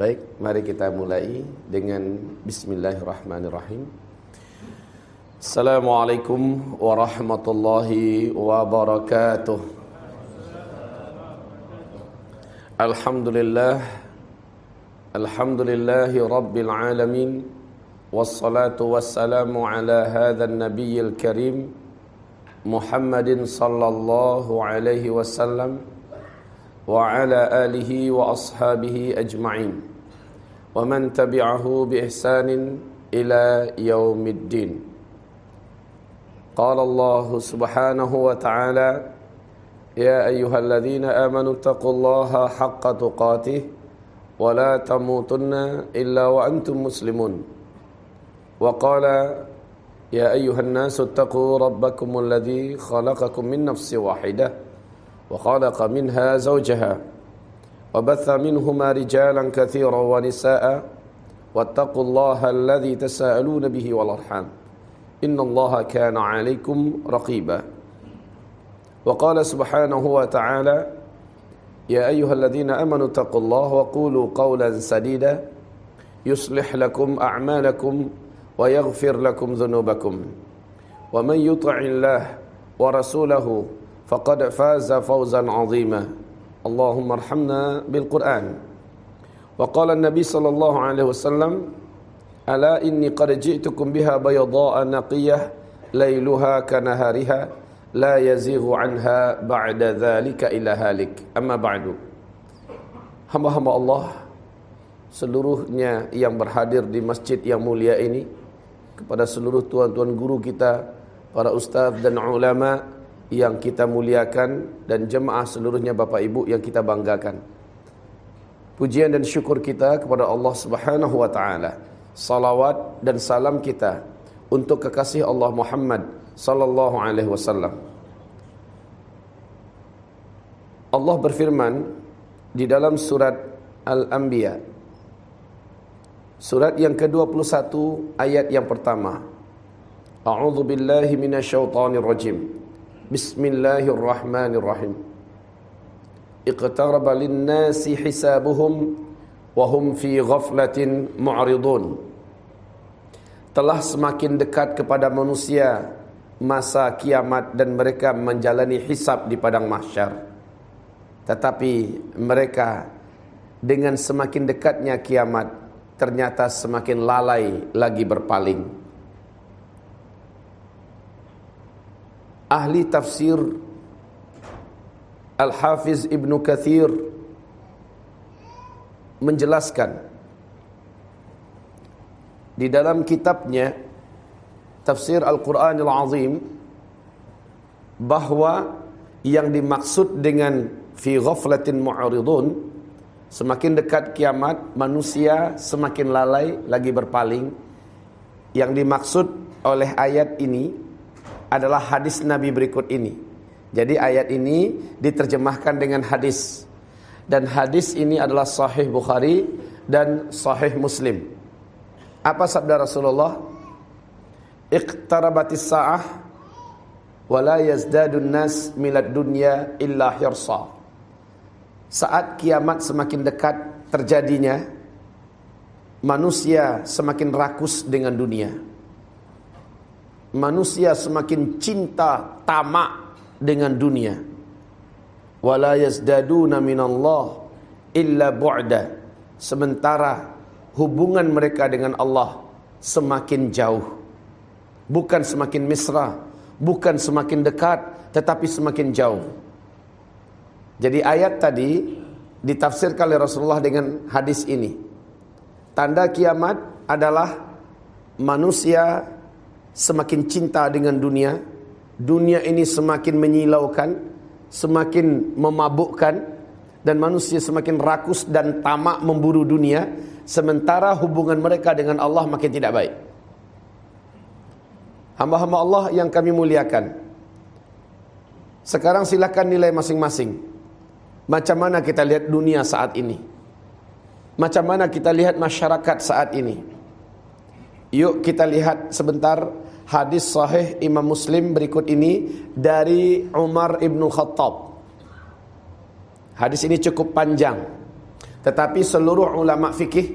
Baik, mari kita mulai dengan bismillahirrahmanirrahim. Assalamualaikum warahmatullahi wabarakatuh. Alhamdulillah Alhamdulillahi rabbil alamin wassalatu wassalamu ala hadzal nabiyil karim Muhammadin sallallahu alaihi wasallam wa ala alihi wa ashabihi ajma'in ومن تبعه بإحسان إلى يوم الدين. قال الله سبحانه وتعالى يا أيها الذين آمنوا اتقوا الله حق تقاته ولا تموتن إلا وأنتم مسلمون. وقال يا أيها الناس اتقوا ربكم الذي خلقكم من نفس واحدة وخلق منها زوجها وبث منهما رجالا كثيرا ونساء واتقوا الله الذي تساءلون به والأرحام. إن الله كان عليكم رقيبا. وقال سبحانه وتعالى يا أيها الذين آمنوا اتقوا الله وقولوا قولا سديدا يصلح لكم أعمالكم ويغفر لكم ذنوبكم. ومن يطع الله ورسوله فقد فاز فوزا عظيما. اللهم ارحمنا بالقرآن وقال النبي صلى الله عليه وسلم ألا إني قد جئتكم بها بيضاء نقية ليلها كنهارها لا يزيغ عنها بعد ذلك إلى هالك أما بعد hamba-hamba Allah seluruhnya yang berhadir di masjid yang mulia ini kepada seluruh tuan-tuan guru kita para ustaz dan ulama yang kita muliakan dan jemaah seluruhnya Bapak Ibu yang kita banggakan. Pujian dan syukur kita kepada Allah Subhanahu wa taala. Salawat dan salam kita untuk kekasih Allah Muhammad sallallahu alaihi wasallam. Allah berfirman di dalam surat Al-Anbiya surat yang ke-21 ayat yang pertama. A'udzu billahi minasyaitonir rajim. Bismillahirrahmanirrahim. Iqtaraba lin-nasi hisabuhum wa hum fi ghaflatin mu'ridun. Telah semakin dekat kepada manusia masa kiamat dan mereka menjalani hisab di padang mahsyar. Tetapi mereka dengan semakin dekatnya kiamat ternyata semakin lalai lagi berpaling. Ahli tafsir. Al-Hafiz Ibn Kathir menjelaskan di dalam kitabnya Tafsir Al-Quranil Azim bahwa yang dimaksud dengan fi ghaflatin mu'ridun semakin dekat kiamat manusia semakin lalai lagi berpaling. Yang dimaksud oleh ayat ini adalah hadis Nabi berikut ini. Jadi ayat ini diterjemahkan dengan hadis. Dan hadis ini adalah sahih Bukhari dan sahih Muslim. Apa sabda Rasulullah? Iqtarabatis sa'ah wa la yazdadun nas milad dunya illa hirsa. Saat kiamat semakin dekat terjadinya, manusia semakin rakus dengan dunia manusia semakin cinta tamak dengan dunia. Wala yazdaduna minallah illa bu'da. Sementara hubungan mereka dengan Allah semakin jauh. Bukan semakin mesra bukan semakin dekat tetapi semakin jauh. Jadi ayat tadi ditafsirkan oleh Rasulullah dengan hadis ini. Tanda kiamat adalah manusia semakin cinta dengan dunia, dunia ini semakin menyilaukan, semakin memabukkan dan manusia semakin rakus dan tamak memburu dunia sementara hubungan mereka dengan Allah makin tidak baik. Hamba-hamba Allah yang kami muliakan. Sekarang silakan nilai masing-masing. Macam mana kita lihat dunia saat ini? Macam mana kita lihat masyarakat saat ini? Yuk kita lihat sebentar hadis sahih Imam Muslim berikut ini dari Umar ibn Khattab. Hadis ini cukup panjang. Tetapi seluruh ulama fikih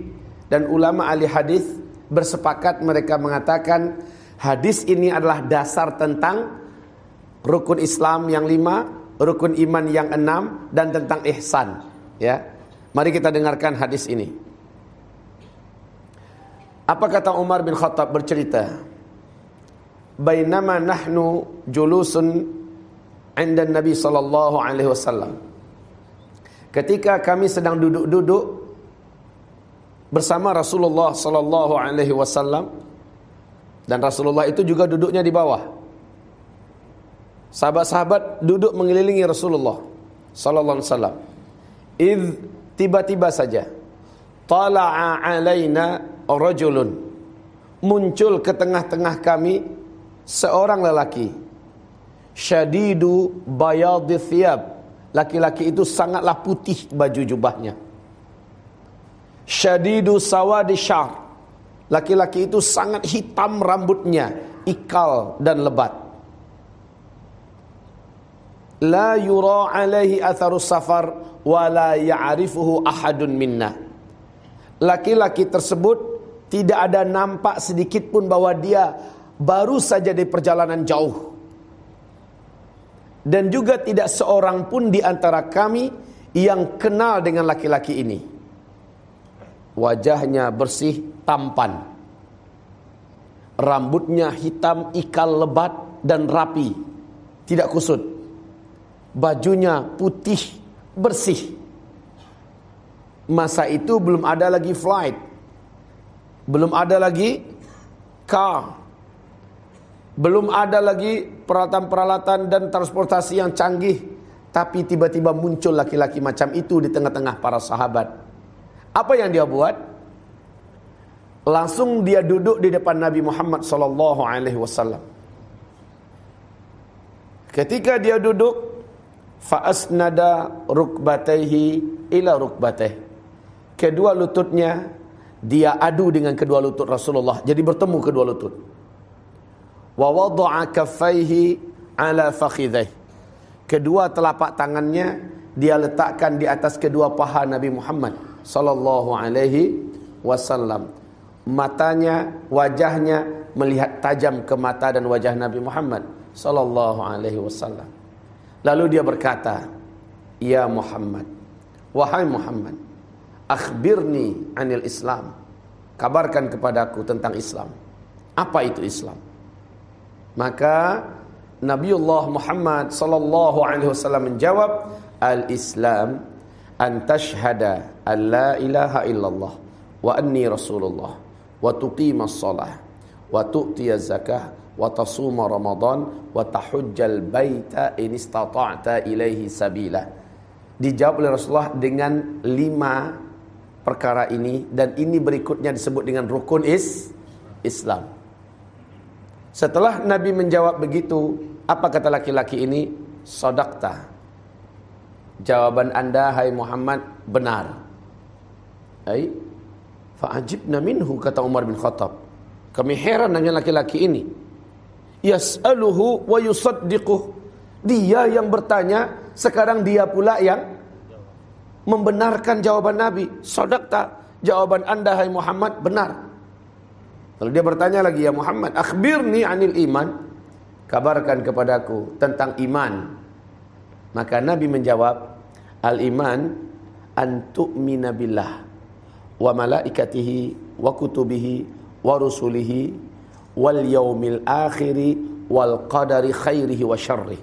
dan ulama ahli hadis bersepakat mereka mengatakan hadis ini adalah dasar tentang rukun Islam yang lima, rukun iman yang enam, dan tentang ihsan. Ya, mari kita dengarkan hadis ini. Apa kata Umar bin Khattab bercerita? Bainama nahnu julusun inda Nabi sallallahu alaihi wasallam. Ketika kami sedang duduk-duduk bersama Rasulullah sallallahu alaihi wasallam dan Rasulullah itu juga duduknya di bawah. Sahabat-sahabat duduk mengelilingi Rasulullah sallallahu alaihi wasallam. Id tiba-tiba saja tala'a alaina rajulun. Muncul ke tengah-tengah kami seorang lelaki. Syadidu bayadhi thiyab. Laki-laki itu sangatlah putih baju jubahnya. Syadidu sawadi syar. Laki-laki itu sangat hitam rambutnya ikal dan lebat. La yura alaihi atharus safar wa la ya'rifuhu ahadun minna. Laki-laki tersebut tidak ada nampak sedikit pun bahwa dia baru saja di perjalanan jauh. Dan juga tidak seorang pun di antara kami yang kenal dengan laki-laki ini. Wajahnya bersih, tampan. Rambutnya hitam, ikal lebat dan rapi. Tidak kusut. Bajunya putih, bersih. Masa itu belum ada lagi flight. Belum ada lagi car. Belum ada lagi peralatan-peralatan dan transportasi yang canggih. Tapi tiba-tiba muncul laki-laki macam itu di tengah-tengah para sahabat. Apa yang dia buat? Langsung dia duduk di depan Nabi Muhammad wasallam. Ketika dia duduk, fa asnada rukbatayhi ila rukbatih. Kedua lututnya dia adu dengan kedua lutut Rasulullah. Jadi bertemu kedua lutut. Wa wada'a kaffaihi ala fakhidhih kedua telapak tangannya dia letakkan di atas kedua paha Nabi Muhammad sallallahu alaihi wasallam. Matanya wajahnya melihat tajam ke mata dan wajah Nabi Muhammad sallallahu alaihi wasallam. Lalu dia berkata ya Muhammad wahai Muhammad akhbirni anil Islam. Kabarkan kepadaku tentang Islam. Apa itu Islam? Maka Nabiullah Muhammad sallallahu alaihi wasallam menjawab al-Islam an tashhada an la ilaha illallah wa anni rasulullah wa tuqimas shalah wa tu'tiyaz zakah wa tasuma ramadan wa tahujjal baita in istata'ta ilaihi sabila. Dijawab oleh Rasulullah dengan lima perkara ini dan ini berikutnya disebut dengan rukun is Islam. Setelah Nabi menjawab begitu, apa kata laki-laki ini? Sodakta. Jawaban anda, hai Muhammad, benar. Hai, fa'ajibna minhu, kata Umar bin Khattab. Kami heran dengan laki-laki ini. Yas'aluhu wa yusaddiquh. Dia yang bertanya, sekarang dia pula yang membenarkan jawaban Nabi. Sodakta. Jawaban anda, hai Muhammad, benar. Lalu dia bertanya lagi, ya Muhammad, akhbirni anil iman. Kabarkan kepadaku tentang iman. Maka Nabi menjawab, al-iman an tu'mina billah wa malaikatihi wa kutubihi wa rusulihi wal yaumil akhiri wal qadari khairihi wa syarrih.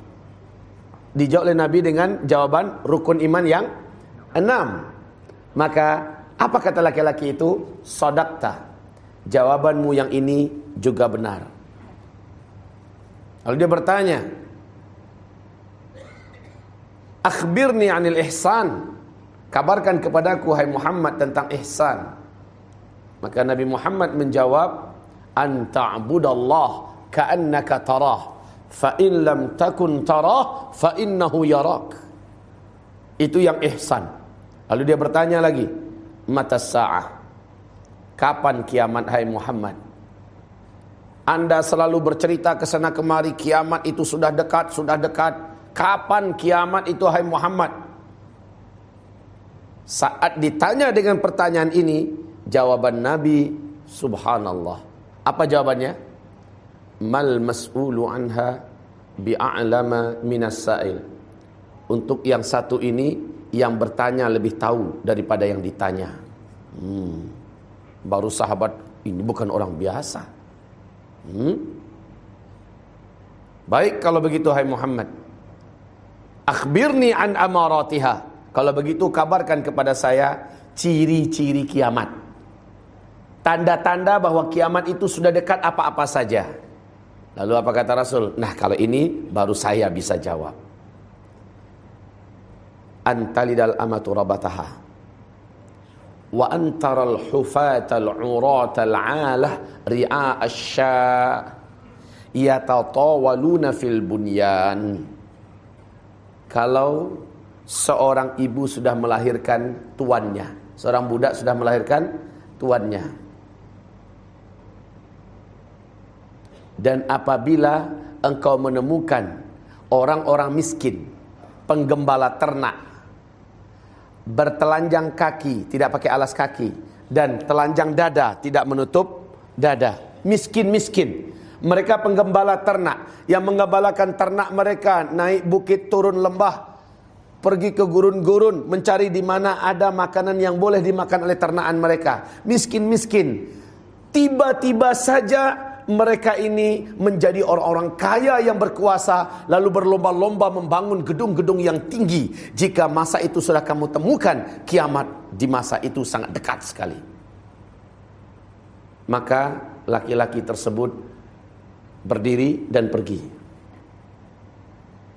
Dijawab oleh Nabi dengan jawaban rukun iman yang enam. Maka apa kata laki-laki itu? Sodakta jawabanmu yang ini juga benar. Lalu dia bertanya, Akhbirni anil ihsan. Kabarkan kepadaku hai Muhammad tentang ihsan. Maka Nabi Muhammad menjawab, An ta'budallah ka'annaka tarah. Fa in lam takun tarah, fa innahu yarak. Itu yang ihsan. Lalu dia bertanya lagi, Mata sa'ah. Kapan kiamat hai Muhammad? Anda selalu bercerita ke sana kemari kiamat itu sudah dekat, sudah dekat. Kapan kiamat itu hai Muhammad? Saat ditanya dengan pertanyaan ini, jawaban Nabi subhanallah. Apa jawabannya? Mal mas'ulu anha bi'a'lama minas sa'il. Untuk yang satu ini yang bertanya lebih tahu daripada yang ditanya. Hmm. Baru sahabat ini bukan orang biasa. Hmm. Baik kalau begitu hai Muhammad. Akhbirni an amaratiha. Kalau begitu kabarkan kepada saya ciri-ciri kiamat. Tanda-tanda bahwa kiamat itu sudah dekat apa-apa saja. Lalu apa kata Rasul? Nah kalau ini baru saya bisa jawab. Antalidal amatu rabataha. Wa antaral hufatal uratal alah ri'a asya yatatawaluna fil bunyan. Kalau seorang ibu sudah melahirkan tuannya. Seorang budak sudah melahirkan tuannya. Dan apabila engkau menemukan orang-orang miskin, penggembala ternak, bertelanjang kaki, tidak pakai alas kaki, dan telanjang dada, tidak menutup dada. Miskin-miskin. Mereka penggembala ternak yang menggembalakan ternak mereka naik bukit turun lembah pergi ke gurun-gurun mencari di mana ada makanan yang boleh dimakan oleh ternakan mereka. Miskin-miskin. Tiba-tiba saja mereka ini menjadi orang-orang kaya yang berkuasa lalu berlomba-lomba membangun gedung-gedung yang tinggi. Jika masa itu sudah kamu temukan, kiamat di masa itu sangat dekat sekali. Maka laki-laki tersebut berdiri dan pergi.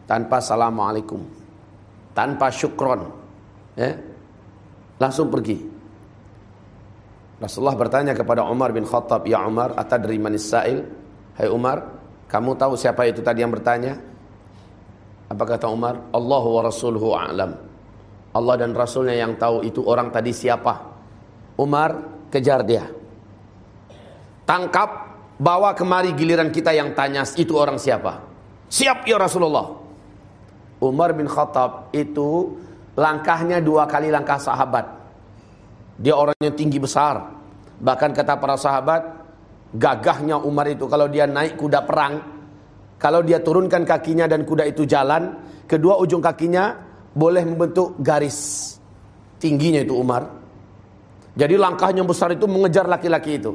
Tanpa assalamualaikum tanpa syukron ya langsung pergi Rasulullah bertanya kepada Umar bin Khattab ya Umar atadri manis sa'il hai Umar kamu tahu siapa itu tadi yang bertanya? Apa kata Umar? Allahu wa rasuluhu a'lam. Allah dan Rasulnya yang tahu itu orang tadi siapa. Umar kejar dia. Tangkap bawa kemari giliran kita yang tanya itu orang siapa? Siap ya Rasulullah. Umar bin Khattab itu langkahnya dua kali langkah sahabat. Dia orangnya tinggi besar. Bahkan kata para sahabat, gagahnya Umar itu kalau dia naik kuda perang, kalau dia turunkan kakinya dan kuda itu jalan, kedua ujung kakinya boleh membentuk garis. Tingginya itu Umar. Jadi langkahnya besar itu mengejar laki-laki itu.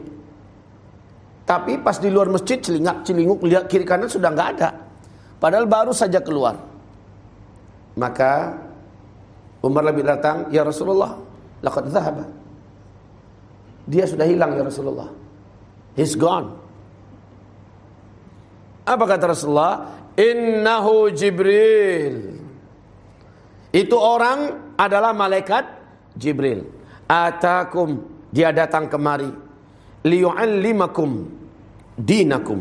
Tapi pas di luar masjid celingak celinguk lihat kiri kanan sudah nggak ada. Padahal baru saja keluar. Maka Umar lebih datang, "Ya Rasulullah, laqad dhahaba." Dia sudah hilang ya Rasulullah. He's gone. Apa kata Rasulullah? Innahu Jibril. Itu orang adalah malaikat Jibril. Atakum, dia datang kemari. Liyu'allimakum dinakum.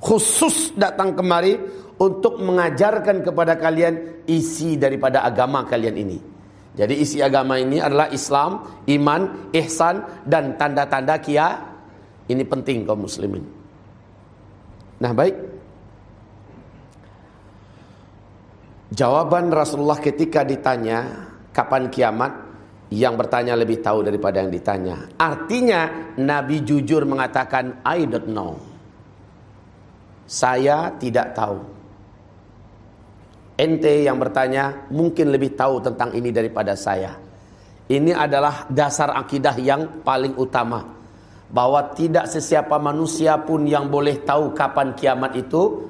Khusus datang kemari untuk mengajarkan kepada kalian isi daripada agama kalian ini. Jadi isi agama ini adalah Islam, iman, ihsan dan tanda-tanda kia. Ini penting kaum muslimin. Nah, baik. Jawaban Rasulullah ketika ditanya kapan kiamat yang bertanya lebih tahu daripada yang ditanya. Artinya Nabi jujur mengatakan I don't know. Saya tidak tahu. Ente yang bertanya mungkin lebih tahu tentang ini daripada saya. Ini adalah dasar akidah yang paling utama. Bahwa tidak sesiapa manusia pun yang boleh tahu kapan kiamat itu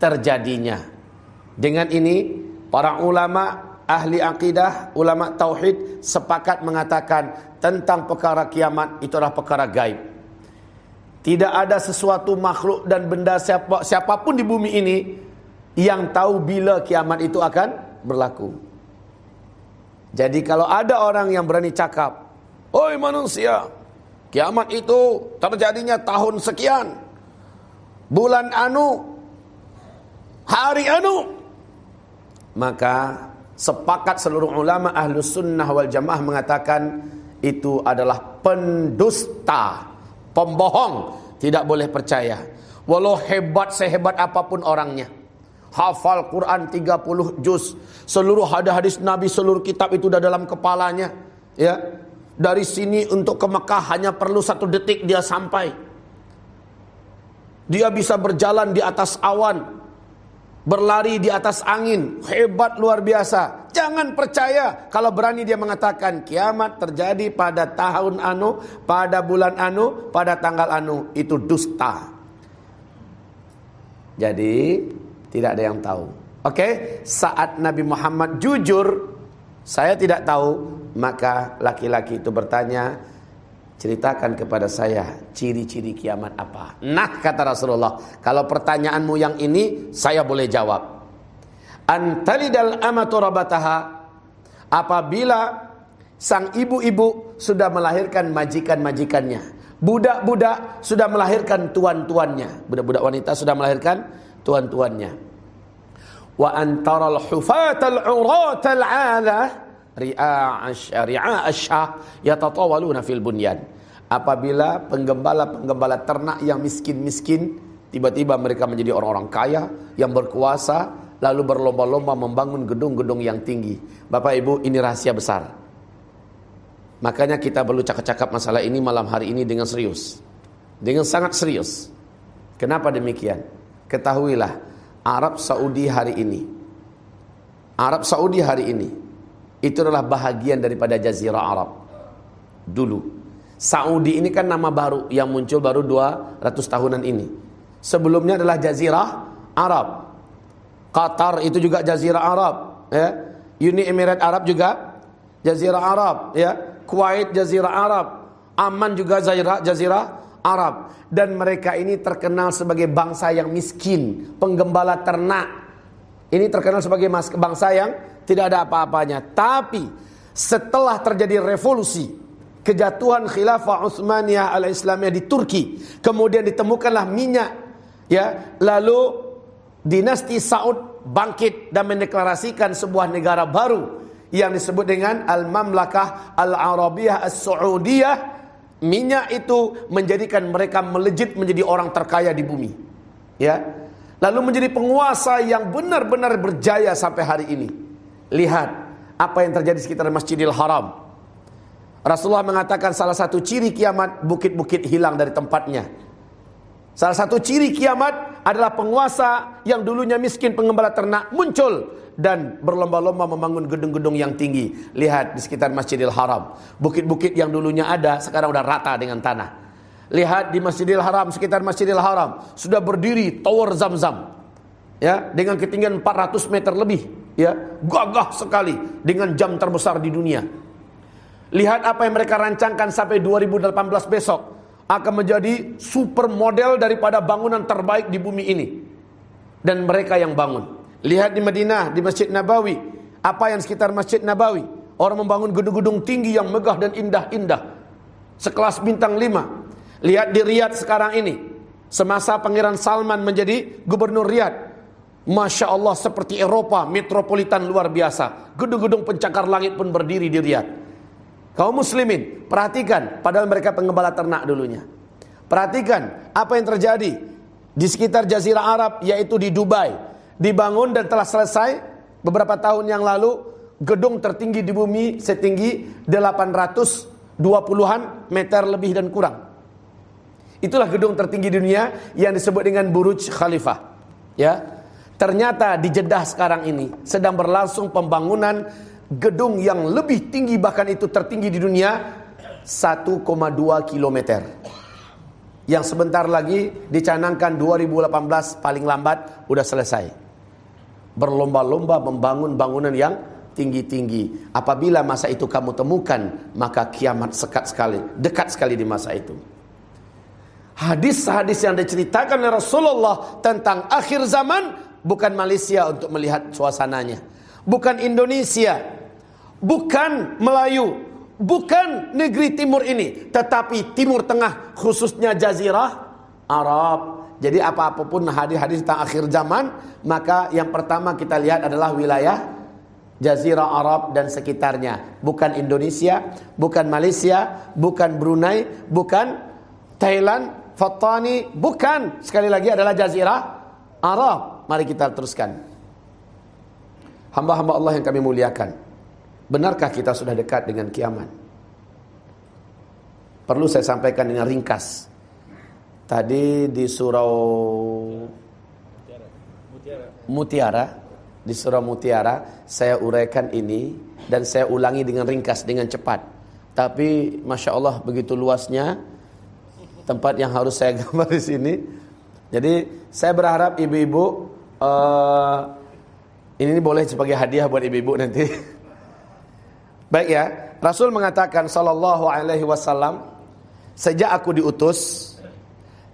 terjadinya. Dengan ini para ulama ahli akidah, ulama tauhid sepakat mengatakan tentang perkara kiamat itu adalah perkara gaib. Tidak ada sesuatu makhluk dan benda siapa, siapa pun di bumi ini yang tahu bila kiamat itu akan berlaku. Jadi kalau ada orang yang berani cakap, "Oi manusia, kiamat itu terjadinya tahun sekian. Bulan anu, hari anu." Maka sepakat seluruh ulama ahlus sunnah wal jamaah mengatakan itu adalah pendusta, pembohong, tidak boleh percaya. Walau hebat sehebat apa pun orangnya. Hafal Quran 30 juz, seluruh hadis-hadis Nabi, seluruh kitab itu sudah dalam kepalanya. Ya, dari sini untuk ke Mekah hanya perlu satu detik dia sampai. Dia bisa berjalan di atas awan, berlari di atas angin, hebat luar biasa. Jangan percaya kalau berani dia mengatakan kiamat terjadi pada tahun anu, pada bulan anu, pada tanggal anu, itu dusta. Jadi tidak ada yang tahu. Oke, okay? saat Nabi Muhammad jujur, saya tidak tahu, maka laki-laki itu bertanya, ceritakan kepada saya ciri-ciri kiamat apa. Nah, kata Rasulullah, kalau pertanyaanmu yang ini saya boleh jawab. Antalidal amatu rabataha apabila sang ibu-ibu sudah melahirkan majikan-majikannya. Budak-budak sudah melahirkan tuan-tuannya. Budak-budak wanita sudah melahirkan tuan-tuannya. Wa antaral hufatal uratal ala ri'a ri'a asyah yatatawaluna fil bunyan. Apabila penggembala-penggembala ternak yang miskin-miskin tiba-tiba mereka menjadi orang-orang kaya yang berkuasa lalu berlomba-lomba membangun gedung-gedung yang tinggi. Bapak Ibu, ini rahasia besar. Makanya kita perlu cakap-cakap masalah ini malam hari ini dengan serius. Dengan sangat serius. Kenapa demikian? Ketahuilah Arab Saudi hari ini. Arab Saudi hari ini Itu adalah bahagian daripada Jazirah Arab. Dulu. Saudi ini kan nama baru yang muncul baru 200 tahunan ini. Sebelumnya adalah Jazirah Arab. Qatar itu juga Jazirah Arab ya. Uni Emirat Arab juga Jazirah Arab ya. Kuwait Jazirah Arab. Aman juga Jazirah, Jazirah Arab dan mereka ini terkenal sebagai bangsa yang miskin, penggembala ternak. Ini terkenal sebagai bangsa yang tidak ada apa-apanya. Tapi setelah terjadi revolusi, kejatuhan khilafah Utsmaniyah al-Islamiyah di Turki, kemudian ditemukanlah minyak, ya, lalu dinasti Saud bangkit dan mendeklarasikan sebuah negara baru yang disebut dengan Al-Mamlakah Al-Arabiyah As-Saudiyah Minyak itu menjadikan mereka melejit menjadi orang terkaya di bumi. Ya. Lalu menjadi penguasa yang benar-benar berjaya sampai hari ini. Lihat apa yang terjadi di sekitar Masjidil Haram. Rasulullah mengatakan salah satu ciri kiamat bukit-bukit hilang dari tempatnya. Salah satu ciri kiamat adalah penguasa yang dulunya miskin pengembala ternak muncul dan berlomba-lomba membangun gedung-gedung yang tinggi. Lihat di sekitar Masjidil Haram. Bukit-bukit yang dulunya ada sekarang udah rata dengan tanah. Lihat di Masjidil Haram, sekitar Masjidil Haram sudah berdiri tower Zam-Zam. Ya, dengan ketinggian 400 meter lebih, ya. Gagah sekali dengan jam terbesar di dunia. Lihat apa yang mereka rancangkan sampai 2018 besok akan menjadi super model daripada bangunan terbaik di bumi ini. Dan mereka yang bangun. Lihat di Madinah, di Masjid Nabawi. Apa yang sekitar Masjid Nabawi? Orang membangun gedung-gedung tinggi yang megah dan indah-indah. Sekelas bintang lima. Lihat di Riyadh sekarang ini. Semasa Pangeran Salman menjadi gubernur Riyadh. Masya Allah seperti Eropa, metropolitan luar biasa. Gedung-gedung pencakar langit pun berdiri di Riyadh. Kaum muslimin, perhatikan. Padahal mereka pengembala ternak dulunya. Perhatikan apa yang terjadi di sekitar Jazirah Arab, yaitu di Dubai dibangun dan telah selesai beberapa tahun yang lalu gedung tertinggi di bumi setinggi 820-an meter lebih dan kurang. Itulah gedung tertinggi di dunia yang disebut dengan Burj Khalifah. Ya. Ternyata di Jeddah sekarang ini sedang berlangsung pembangunan gedung yang lebih tinggi bahkan itu tertinggi di dunia 1,2 kilometer. Yang sebentar lagi dicanangkan 2018 paling lambat udah selesai berlomba-lomba membangun bangunan yang tinggi-tinggi. Apabila masa itu kamu temukan, maka kiamat sekat sekali, dekat sekali di masa itu. Hadis-hadis yang diceritakan oleh Rasulullah tentang akhir zaman bukan Malaysia untuk melihat suasananya, bukan Indonesia, bukan Melayu, bukan negeri timur ini, tetapi timur tengah khususnya jazirah Arab jadi apa-apapun hadis-hadis tentang akhir zaman, maka yang pertama kita lihat adalah wilayah Jazirah Arab dan sekitarnya. Bukan Indonesia, bukan Malaysia, bukan Brunei, bukan Thailand, Fatani, bukan. Sekali lagi adalah Jazirah Arab. mari kita teruskan. Hamba-hamba Allah yang kami muliakan. Benarkah kita sudah dekat dengan kiamat? Perlu saya sampaikan dengan ringkas. Tadi di surau Mutiara, di surau Mutiara, saya uraikan ini dan saya ulangi dengan ringkas, dengan cepat. Tapi Masya Allah begitu luasnya tempat yang harus saya gambar di sini. Jadi saya berharap ibu-ibu uh, ini boleh sebagai hadiah buat ibu-ibu nanti. Baik ya, Rasul mengatakan sallallahu alaihi wasallam, sejak aku diutus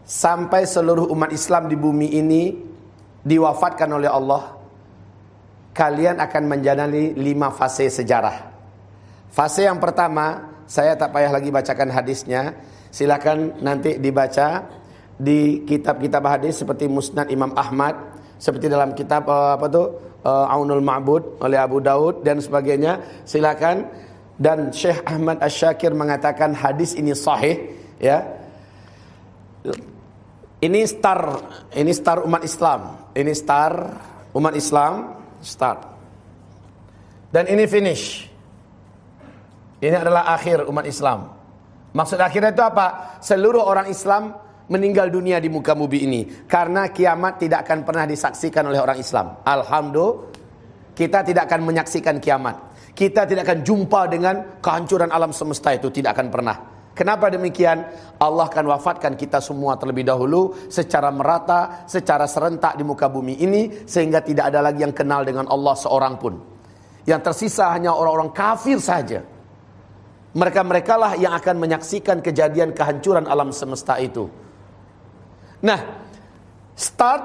sampai seluruh umat Islam di bumi ini diwafatkan oleh Allah, kalian akan menjalani lima fase sejarah. Fase yang pertama, saya tak payah lagi bacakan hadisnya, silakan nanti dibaca di kitab-kitab hadis seperti Musnad Imam Ahmad, seperti dalam kitab uh, apa tuh uh, Aunul Ma'bud oleh Abu Daud dan sebagainya. Silakan dan Syekh Ahmad Asy-Syakir mengatakan hadis ini sahih ya. Ini star, ini star umat Islam. Ini star umat Islam, start. Dan ini finish. Ini adalah akhir umat Islam. Maksud akhirnya itu apa? Seluruh orang Islam meninggal dunia di muka bumi ini karena kiamat tidak akan pernah disaksikan oleh orang Islam. Alhamdulillah kita tidak akan menyaksikan kiamat. Kita tidak akan jumpa dengan kehancuran alam semesta itu tidak akan pernah. Kenapa demikian? Allah akan wafatkan kita semua terlebih dahulu secara merata, secara serentak di muka bumi ini sehingga tidak ada lagi yang kenal dengan Allah seorang pun. Yang tersisa hanya orang-orang kafir saja. Mereka-mereka lah yang akan menyaksikan kejadian kehancuran alam semesta itu. Nah, start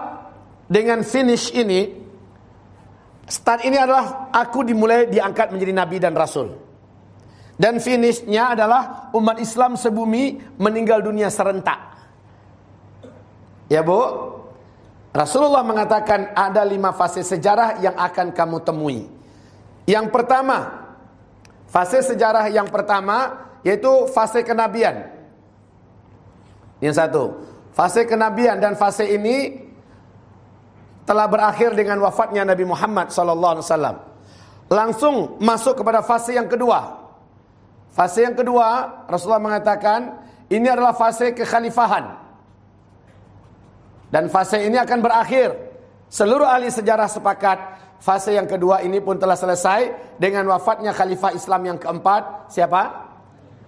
dengan finish ini, start ini adalah aku dimulai diangkat menjadi nabi dan rasul. Dan finishnya adalah umat Islam sebumi meninggal dunia serentak. Ya bu, Rasulullah mengatakan ada lima fase sejarah yang akan kamu temui. Yang pertama, fase sejarah yang pertama yaitu fase kenabian. Yang satu, Fase kenabian dan fase ini telah berakhir dengan wafatnya Nabi Muhammad sallallahu alaihi wasallam. Langsung masuk kepada fase yang kedua. Fase yang kedua, Rasulullah mengatakan ini adalah fase kekhalifahan. Dan fase ini akan berakhir. Seluruh ahli sejarah sepakat fase yang kedua ini pun telah selesai dengan wafatnya khalifah Islam yang keempat. Siapa?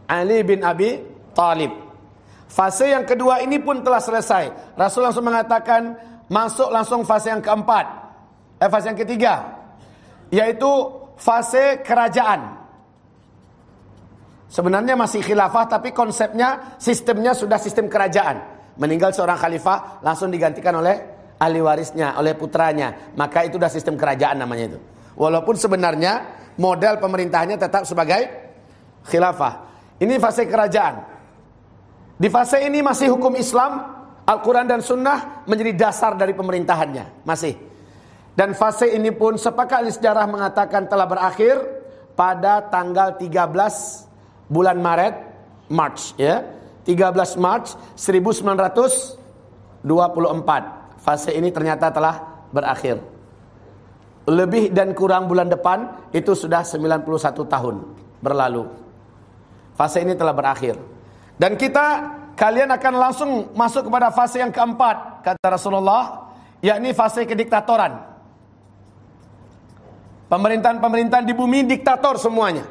Ali bin Abi Talib. Fase yang kedua ini pun telah selesai. Rasul langsung mengatakan masuk langsung fase yang keempat. Eh fase yang ketiga. Yaitu fase kerajaan. Sebenarnya masih khilafah tapi konsepnya sistemnya sudah sistem kerajaan. Meninggal seorang khalifah langsung digantikan oleh ahli warisnya, oleh putranya. Maka itu sudah sistem kerajaan namanya itu. Walaupun sebenarnya model pemerintahnya tetap sebagai khilafah. Ini fase kerajaan. Di fase ini masih hukum Islam, Al-Quran dan Sunnah menjadi dasar dari pemerintahannya. Masih. Dan fase ini pun sepakat sejarah mengatakan telah berakhir pada tanggal 13 bulan Maret, March ya. 13 March 1924. Fase ini ternyata telah berakhir. Lebih dan kurang bulan depan itu sudah 91 tahun berlalu. Fase ini telah berakhir. Dan kita kalian akan langsung masuk kepada fase yang keempat kata Rasulullah, yakni fase kediktatoran. Pemerintahan-pemerintahan di bumi diktator semuanya.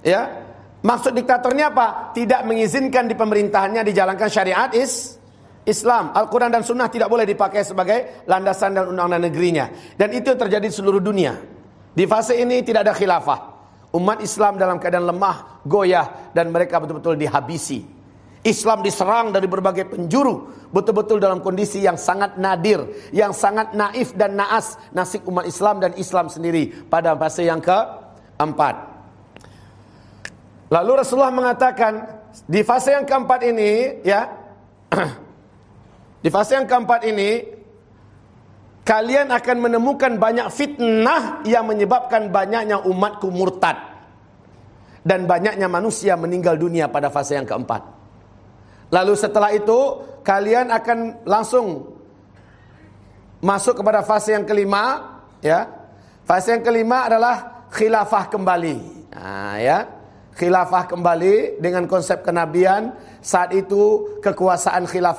Ya. Maksud diktatornya apa? Tidak mengizinkan di pemerintahannya dijalankan syariat is Islam, Al-Quran dan Sunnah tidak boleh dipakai sebagai landasan dan undang-undang negerinya. Dan itu terjadi di seluruh dunia. Di fase ini tidak ada khilafah. Umat Islam dalam keadaan lemah, goyah dan mereka betul-betul dihabisi. Islam diserang dari berbagai penjuru, betul-betul dalam kondisi yang sangat nadir, yang sangat naif dan naas nasib umat Islam dan Islam sendiri pada fase yang keempat. Lalu Rasulullah mengatakan di fase yang keempat ini, ya, di fase yang keempat ini kalian akan menemukan banyak fitnah yang menyebabkan banyaknya umatku murtad dan banyaknya manusia meninggal dunia pada fase yang keempat. Lalu setelah itu kalian akan langsung masuk kepada fase yang kelima, ya. Fase yang kelima adalah khilafah kembali. Nah, ya. Khilafah kembali dengan konsep kenabian. Saat itu kekuasaan khilafah